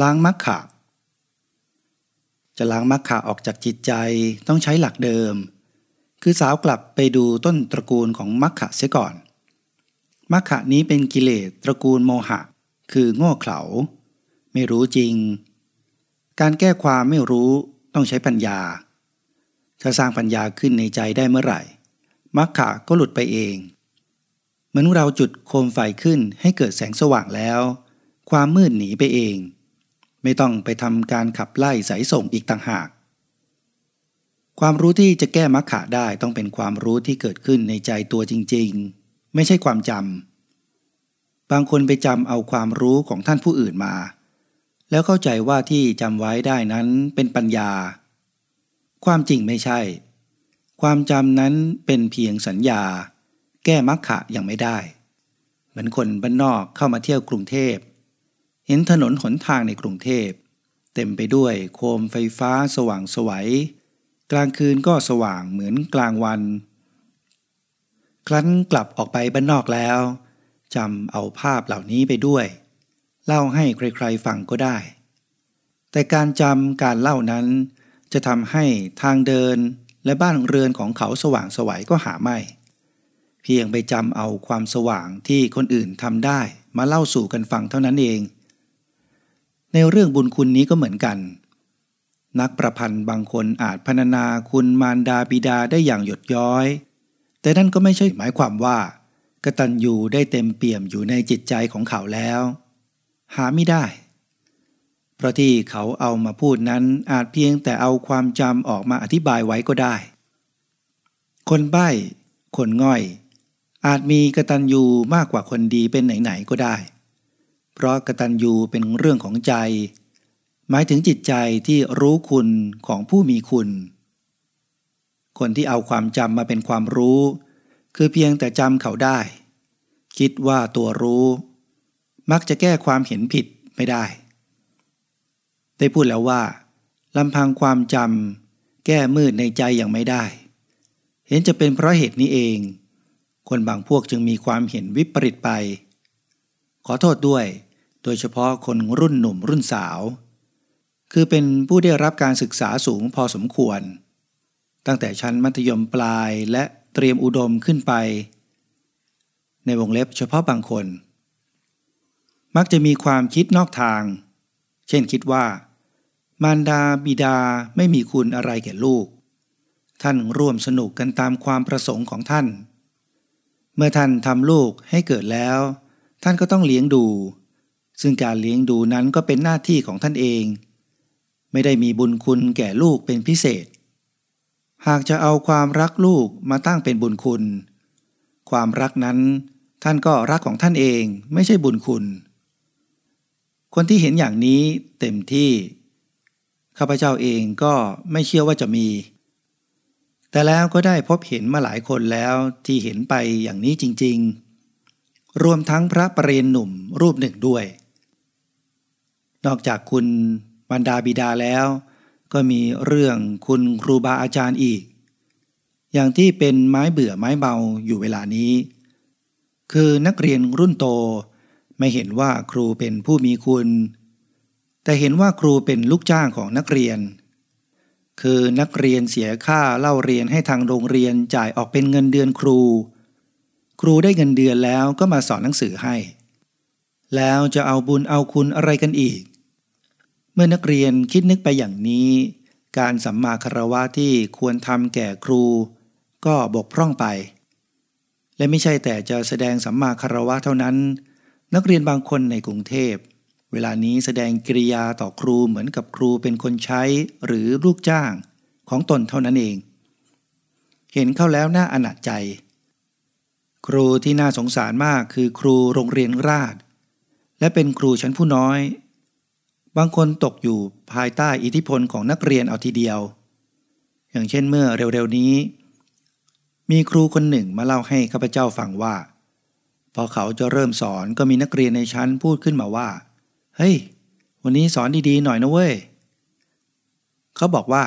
ล้างมักขะ จะล้างมักขะออกจากจิตใจต้องใช้หลักเดิม คือสาวกลับไปดูต้นตระกูลของมักขะเสียก่อน มักขะนี้เป็นกิเลสตระกูลโมหะ คือโง่เขลา ไม่รู้จริง การแก้ความไม่รู้ต้องใช้ปัญญา ถ้าสร้างปัญญาขึ้นในใจได้เมื่อไหร่มักขะก็หลุดไปเองเหมือนเราจุดโคมไฟขึ้นให้เกิดแสงสว่างแล้ว ความมืดหนีไปเอง ไม่ต้องไปทำการขับไล่สายส่งอีกต่างหาก ความรู้ที่จะแก้มักขะได้ต้องเป็นความรู้ที่เกิดขึ้นในใจตัวจริงๆ ไม่ใช่ความจำบางคนไปจำเอาความรู้ของท่านผู้อื่นมา แล้วเข้าใจว่าที่จำไว้ได้นั้นเป็นปัญญา ความจริงไม่ใช่ ความจำนั้นเป็นเพียงสัญญา แก้มักขะยังไม่ได้ เหมือนคนบ้านนอกเข้ามาเที่ยวกรุงเทพ เห็นถนนหนทางในกรุงเทพ เต็มไปด้วยโคมไฟฟ้าสว่างสวัยกลางคืนก็สว่างเหมือนกลางวัน ครั้นกลับออกไปบ้านนอกแล้วจำเอาภาพเหล่านี้ไปด้วย เล่าให้ใครๆฟังก็ได้ แต่การจำการเล่านั้น จะทำให้ทางเดินและบ้านเรือนของเขาสว่างสวัยก็หาไม่ เพียงไปจำเอาความสว่างที่คนอื่นทำได้มาเล่าสู่กันฟังเท่านั้นเอง ในเรื่องบุญคุณนี้ก็เหมือนกัน นักประพันธ์บางคนอาจพรรณนาคุณมารดาบิดาได้อย่างหยดย้อย แต่นั่นก็ไม่ใช่หมายความว่ากตัญญูได้เต็มเปี่ยมอยู่ในจิตใจของเขาแล้ว หาไม่ได้ เพราะที่เขาเอามาพูดนั้นอาจเพียงแต่เอาความจำออกมาอธิบายไว้ก็ได้ คนใบ้ คนง่อย อาจมีกตัญญูมากกว่าคนดีเป็นไหนๆก็ได้ เพราะกตัญญูเป็นเรื่องของใจ หมายถึงจิตใจที่รู้คุณของผู้มีคุณ คนที่เอาความจำมาเป็นความรู้ คือเพียงแต่จำเขาได้ คิดว่าตัวรู้ มักจะแก้ความเห็นผิดไม่ได้ ได้พูดแล้วว่าลำพังความจำแก้มืดในใจอย่างไม่ได้ เห็นจะเป็นเพราะเหตุนี้เอง คนบางพวกจึงมีความเห็นวิปริตไปขอโทษด้วย โดยเฉพาะคนรุ่นหนุ่มรุ่นสาว คือเป็นผู้ได้รับการศึกษาสูงพอสมควร ตั้งแต่ชั้นมัธยมปลายและเตรียมอุดมขึ้นไป ในวงเล็บเฉพาะบางคน มักจะมีความคิดนอกทาง เช่นคิดว่า มารดาบิดาไม่มีคุณอะไรแก่ลูก ท่านร่วมสนุกกันตามความประสงค์ของท่าน เมื่อท่านทำลูกให้เกิดแล้ว ท่านก็ต้องเลี้ยงดู ซึ่งการเลี้ยงดูนั้นก็เป็นหน้าที่ของท่านเอง ไม่ได้มีบุญคุณแก่ลูกเป็นพิเศษ หากจะเอาความรักลูกมาตั้งเป็นบุญคุณ ความรักนั้นท่านก็รักของท่านเองไม่ใช่บุญคุณ คนที่เห็นอย่างนี้เต็มที่ ข้าพเจ้าเองก็ไม่เชื่อว่าจะมี แต่แล้วก็ได้พบเห็นมาหลายคนแล้วที่เห็นไปอย่างนี้จริง ๆ รวมทั้งพระประเรียนหนุ่มรูปหนึ่งด้วย นอกจากคุณบรรดาบิดาแล้ว ก็มีเรื่องคุณครูบาอาจารย์อีก อย่างที่เป็นไม้เบื่อไม้เบาอยู่เวลานี้ คือนักเรียนรุ่นโตไม่เห็นว่าครูเป็นผู้มีคุณ แต่เห็นว่าครูเป็นลูกจ้างของนักเรียน คือนักเรียนเสียค่าเล่าเรียนให้ทางโรงเรียนจ่ายออกเป็นเงินเดือนครู ครูได้เงินเดือนแล้วก็มาสอนหนังสือให้ แล้วจะเอาบุญเอาคุณอะไรกันอีก เมื่อนักเรียนคิดนึกไปอย่างนี้ การสัมมาคารวะที่ควรทำแก่ครู ก็บกพร่องไป และไม่ใช่แต่จะแสดงสัมมาคารวะเท่านั้น นักเรียนบางคนในกรุงเทพ เวลานี้แสดงกิริยาต่อครูเหมือนกับครูเป็นคนใช้หรือลูกจ้างของตนเท่านั้นเอง เห็นเข้าแล้วน่าอนาจใจ ครูที่น่าสงสารมากคือครูโรงเรียนราชและเป็นครูชั้นผู้น้อย บางคนตกอยู่ภายใต้อิทธิพลของนักเรียนเอาทีเดียว อย่างเช่นเมื่อเร็วๆนี้ มีครูคนหนึ่งมาเล่าให้ข้าพเจ้าฟังว่า พอเขาจะเริ่มสอนก็มีนักเรียนในชั้นพูดขึ้นมาว่า เฮ้ย วันนี้สอนดีๆหน่อยนะเว้ย เขาบอกว่า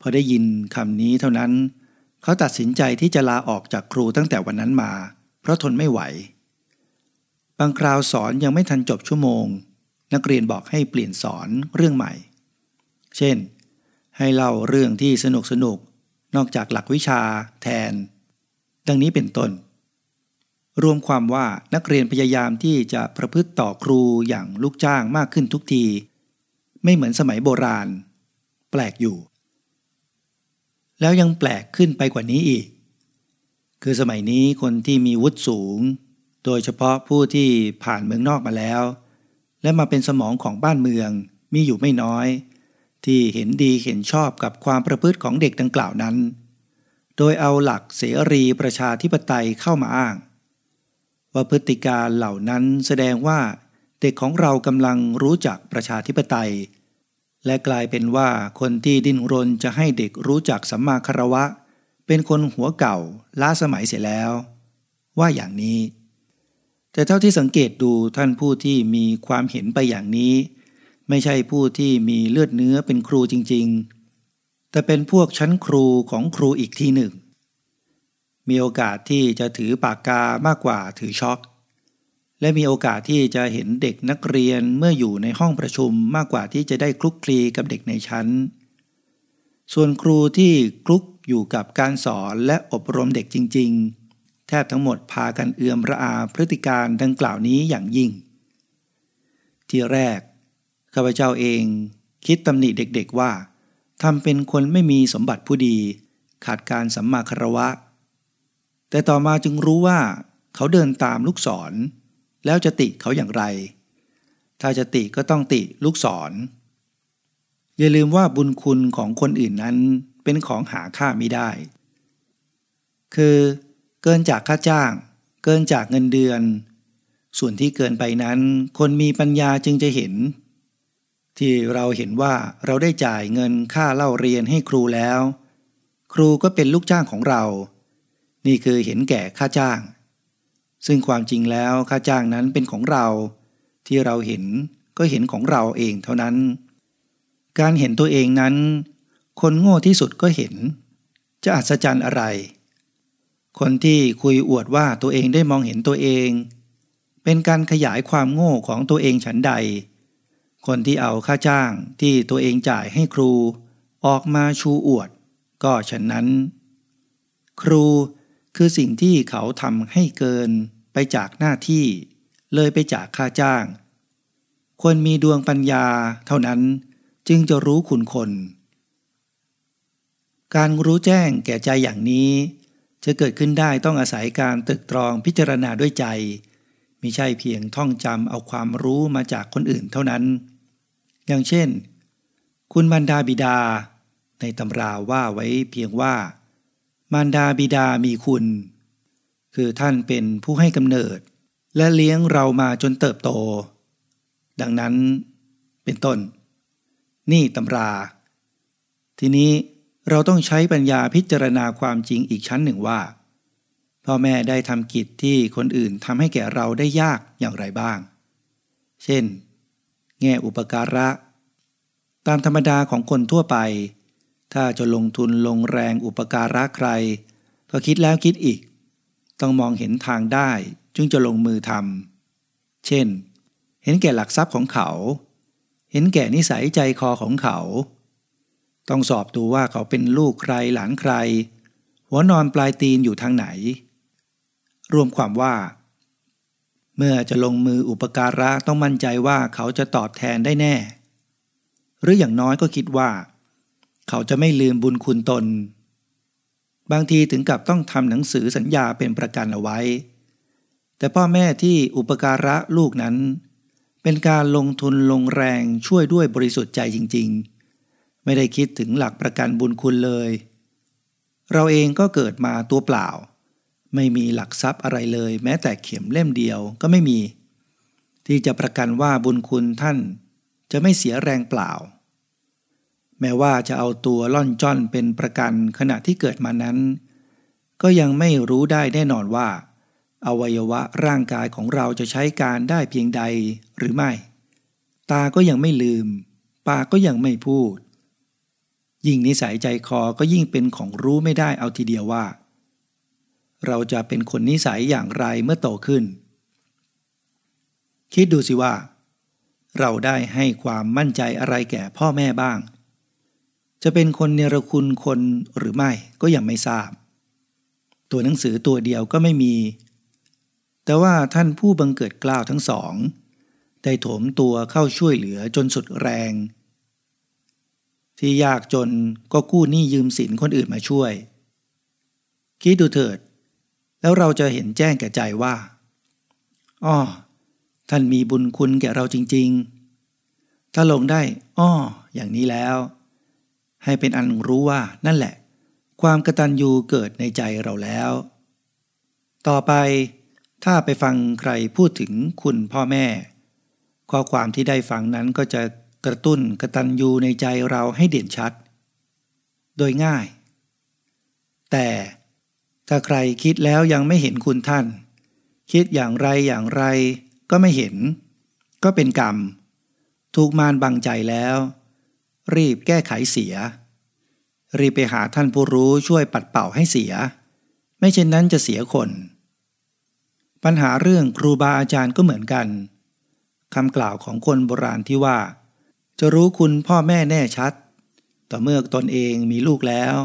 พอได้ยินคำนี้เท่านั้น เขาตัดสินใจที่จะลาออกจากครูตั้งแต่วันนั้นมา เพราะทนไม่ไหว บางคราวสอนยังไม่ทันจบชั่วโมง นักเรียนบอกให้เปลี่ยนสอนเรื่องใหม่ เช่น ให้เล่าเรื่องที่สนุกสนุกนอกจากหลักวิชาแทน ดังนี้เป็นต้น รวมความว่านักเรียนพยายามที่จะประพฤติต่อครูอย่างลูกจ้างมากขึ้นทุกที ไม่เหมือนสมัยโบราณ แปลกอยู่ แล้วยังแปลกขึ้นไปกว่านี้อีก คือสมัยนี้คนที่มีวุฒิสูง โดยเฉพาะผู้ที่ผ่านเมืองนอกมาแล้ว และมาเป็นสมองของบ้านเมืองมีอยู่ไม่น้อย ที่เห็นดีเห็นชอบกับความประพฤติของเด็กดังกล่าวนั้น โดยเอาหลักเสรีประชาธิปไตยเข้ามาอ้าง ว่าพฤติการเหล่านั้นแสดงว่าเด็กของเรากำลังรู้จักประชาธิปไตย และกลายเป็นว่าคนที่ดิ้นรนจะให้เด็กรู้จักสัมมาคารวะ เป็นคนหัวเก่าล้าสมัยเสียแล้ว ว่าอย่างนี้ แต่เท่าที่สังเกตดูท่านผู้ที่มีความเห็นไปอย่างนี้ ไม่ใช่ผู้ที่มีเลือดเนื้อเป็นครูจริง ๆ แต่เป็นพวกชั้นครูของครูอีกที่หนึ่ง มีโอกาสที่จะถือปากกามากกว่าถือช็อก และมีโอกาสที่จะเห็นเด็กนักเรียนเมื่ออยู่ในห้องประชุมมากกว่าที่จะได้คลุกคลีกับเด็กในชั้น ส่วนครูที่คลุกอยู่กับการสอนและอบรมเด็กจริง ๆ ทบทั้งหมดพากันเอือมระอาพฤติการดังกล่าวนี้อย่างยิ่ง ที่แรกข้าพเจ้าเองคิดตำหนิเด็กๆว่าทำเป็นคนไม่มีสมบัติผู้ดี ขาดการสัมมาคารวะ แต่ต่อมาจึงรู้ว่า เขาเดินตามลูกศร แล้วจะติเขาอย่างไร ถ้าจะติก็ต้องติลูกศร อย่าลืมว่าบุญคุณของคนอื่นนั้นเป็นของหาค่าไม่ได้ คือ เกินจากค่าจ้าง เกินจากเงินเดือน ส่วนที่เกินไปนั้น คนมีปัญญาจึงจะเห็น ที่เราเห็นว่าเราได้จ่ายเงินค่าเล่าเรียนให้ครูแล้ว ครูก็เป็นลูกจ้างของเรา นี่คือเห็นแก่ค่าจ้าง ซึ่งความจริงแล้วค่าจ้างนั้นเป็นของเรา ที่เราเห็นก็เห็นของเราเองเท่านั้น การเห็นตัวเองนั้น คนโง่ที่สุดก็เห็น จะอัศจรรย์อะไร คนที่คุยอวดว่าตัวเองได้มองเห็นตัวเอง เป็นการขยายความโง่ของตัวเองฉันใด คนที่เอาค่าจ้างที่ตัวเองจ่ายให้ครู ออกมาชูอวด ก็ฉะนั้น ครูคือสิ่งที่เขาทำให้เกินไปจากหน้าที่ เลยไปจากค่าจ้าง คนมีดวงปัญญาเท่านั้นจึงจะรู้คุณคน การรู้แจ้งแก่ใจอย่างนี้ จะเกิดขึ้นได้ต้องอาศัยการตึกตรองพิจารณาด้วยใจมิใช่เพียงท่องจำเอาความรู้มาจากคนอื่นเท่านั้น อย่างเช่น คุณมารดาบิดา ในตำราว่าไว้เพียงว่า มารดาบิดามีคุณ คือท่านเป็นผู้ให้กำเนิด และเลี้ยงเรามาจนเติบโต ดังนั้นเป็นต้น นี่ตำรา ทีนี้ เราต้องใช้ปัญญาพิจารณาความจริงอีกชั้นหนึ่งว่า พ่อแม่ได้ทำกิจที่คนอื่นทำให้แก่เราได้ยากอย่างไรบ้าง เช่น แง่อุปการะ ตามธรรมดาของคนทั่วไป ถ้าจะลงทุนลงแรงอุปการะใคร ก็คิดแล้วคิดอีก ต้องมองเห็นทางได้จึงจะลงมือทำเช่น เห็นแก่หลักทรัพย์ของเขา เห็นแก่นิสัยใจคอของเขา ต้องสอบดูว่าเขาเป็นลูกใครหลานใคร หัวนอนปลายตีนอยู่ทางไหน รวมความว่า เมื่อจะลงมืออุปการะต้องมั่นใจว่าเขาจะตอบแทนได้แน่ หรืออย่างน้อยก็คิดว่า เขาจะไม่ลืมบุญคุณตน บางทีถึงกับต้องทำหนังสือสัญญาเป็นประกันเอาไว้ แต่พ่อแม่ที่อุปการะลูกนั้น เป็นการลงทุนลงแรงช่วยด้วยบริสุทธิ์ใจจริง ๆ ไม่ได้คิดถึงหลักประกันบุญคุณเลย เราเองก็เกิดมาตัวเปล่า ไม่มีหลักทรัพย์อะไรเลย แม้แต่เข็มเล่มเดียวก็ไม่มี ที่จะประกันว่าบุญคุณท่านจะไม่เสียแรงเปล่า แม้ว่าจะเอาตัวล่อนจ้อนเป็นประกันขณะที่เกิดมานั้น ก็ยังไม่รู้ได้แน่นอนว่า อวัยวะร่างกายของเราจะใช้การได้เพียงใดหรือไม่ ตาก็ยังไม่ลืม ปากก็ยังไม่พูด ยิ่งนิสัยใจคอก็ยิ่งเป็นของรู้ไม่ได้เอาทีเดียวว่า เราจะเป็นคนนิสัยอย่างไรเมื่อโตขึ้น คิดดูสิว่า เราได้ให้ความมั่นใจอะไรแก่พ่อแม่บ้าง จะเป็นคนเนรคุณคนหรือไม่ก็ยังไม่ทราบ ตัวหนังสือตัวเดียวก็ไม่มี แต่ว่าท่านผู้บังเกิดกล้าวทั้งสอง ได้โถมตัวเข้าช่วยเหลือจนสุดแรง ที่ยากจนก็กู้หนี้ยืมสินคนอื่นมาช่วย คิดดูเถิด แล้วเราจะเห็นแจ้งแก่ใจว่าอ้อท่านมีบุญคุณแก่เราจริง ๆ ถ้าลงได้อ้ออย่างนี้แล้ว ให้เป็นอันรู้ว่านั่นแหละ ความกตัญญูเกิดในใจเราแล้ว ต่อไปถ้าไปฟังใครพูดถึงคุณพ่อแม่ ข้อความที่ได้ฟังนั้นก็จะ กระตุ้นกระตัญญูในใจเราให้เด่นชัด โดยง่าย แต่ถ้าใครคิดแล้วยังไม่เห็นคุณท่าน คิดอย่างไรอย่างไรก็ไม่เห็น ก็เป็นกรรม ถูกมารบังใจแล้ว รีบแก้ไขเสีย รีบไปหาท่านผู้รู้ช่วยปัดเป่าให้เสีย ไม่เช่นนั้นจะเสียคน ปัญหาเรื่องครูบาอาจารย์ก็เหมือนกันคำกล่าวของคนโบราณที่ว่า จะรู้คุณพ่อแม่แน่ชัด ต่อเมื่อตนเองมีลูกแล้ว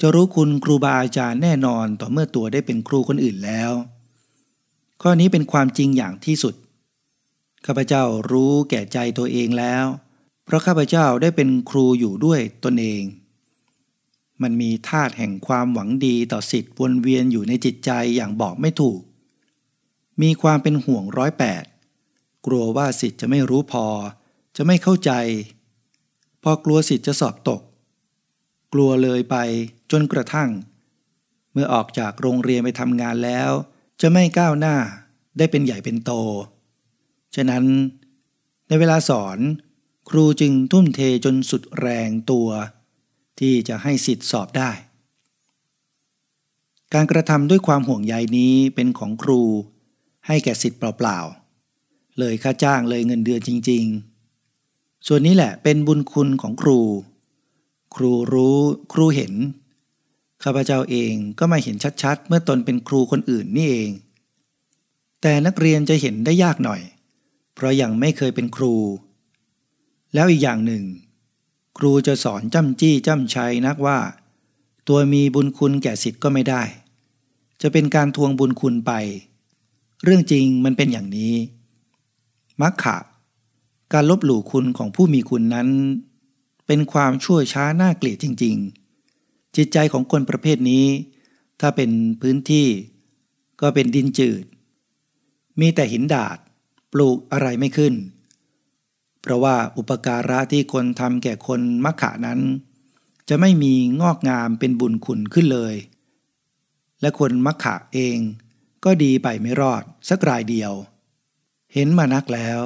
จะรู้คุณครูบาอาจารย์แน่นอนต่อเมื่อตัวได้เป็นครูคนอื่นแล้ว ข้อนี้เป็นความจริงอย่างที่สุด ข้าพเจ้ารู้แก่ใจตัวเองแล้ว เพราะข้าพเจ้าได้เป็นครูอยู่ด้วยตนเอง มันมีธาตุแห่งความหวังดีต่อสิทธิ์วนเวียนอยู่ในจิตใจอย่างบอกไม่ถูก มีความเป็นห่วงร้อยแปดกลัวว่าสิทธิ์จะไม่รู้พอ จะไม่เข้าใจ พอกลัวสิทธิ์จะสอบตก กลัวเลยไปจนกระทั่ง เมื่อออกจากโรงเรียนไปทำงานแล้ว จะไม่ก้าวหน้าได้เป็นใหญ่เป็นโต ฉะนั้นในเวลาสอนครูจึงทุ่มเทจนสุดแรงตัว ที่จะให้สิทธิ์สอบได้ การกระทำด้วยความห่วงใยนี้เป็นของครู ให้แก่สิทธิ์เปล่าๆ เลยค่าจ้างเลยเงินเดือนจริง ๆ ส่วนนี้แหละเป็นบุญคุณของครู ครูรู้ครูเห็น ข้าพเจ้าเองก็มาเห็นชัดๆ เมื่อตนเป็นครูคนอื่นนี่เอง แต่นักเรียนจะเห็นได้ยากหน่อย เพราะยังไม่เคยเป็นครู แล้วอีกอย่างหนึ่ง ครูจะสอนจ้ำจี้จ้ำชัยนักว่า ตัวมีบุญคุณแก่สิทธิ์ก็ไม่ได้ จะเป็นการทวงบุญคุณไป เรื่องจริงมันเป็นอย่างนี้มักขะ การลบหลู่คุณของผู้มีคุณนั้น เป็นความชั่วช้าน่าเกลียดจริง ๆ จิตใจของคนประเภทนี้ ถ้าเป็นพื้นที่ ก็เป็นดินจืด มีแต่หินดาดปลูกอะไรไม่ขึ้น เพราะว่าอุปการะที่คนทำแก่คนมักขะนั้น จะไม่มีงอกงามเป็นบุญคุณขึ้นเลย และคนมักขะเองก็ดีไปไม่รอดสักรายเดียว เห็นมานักแล้ว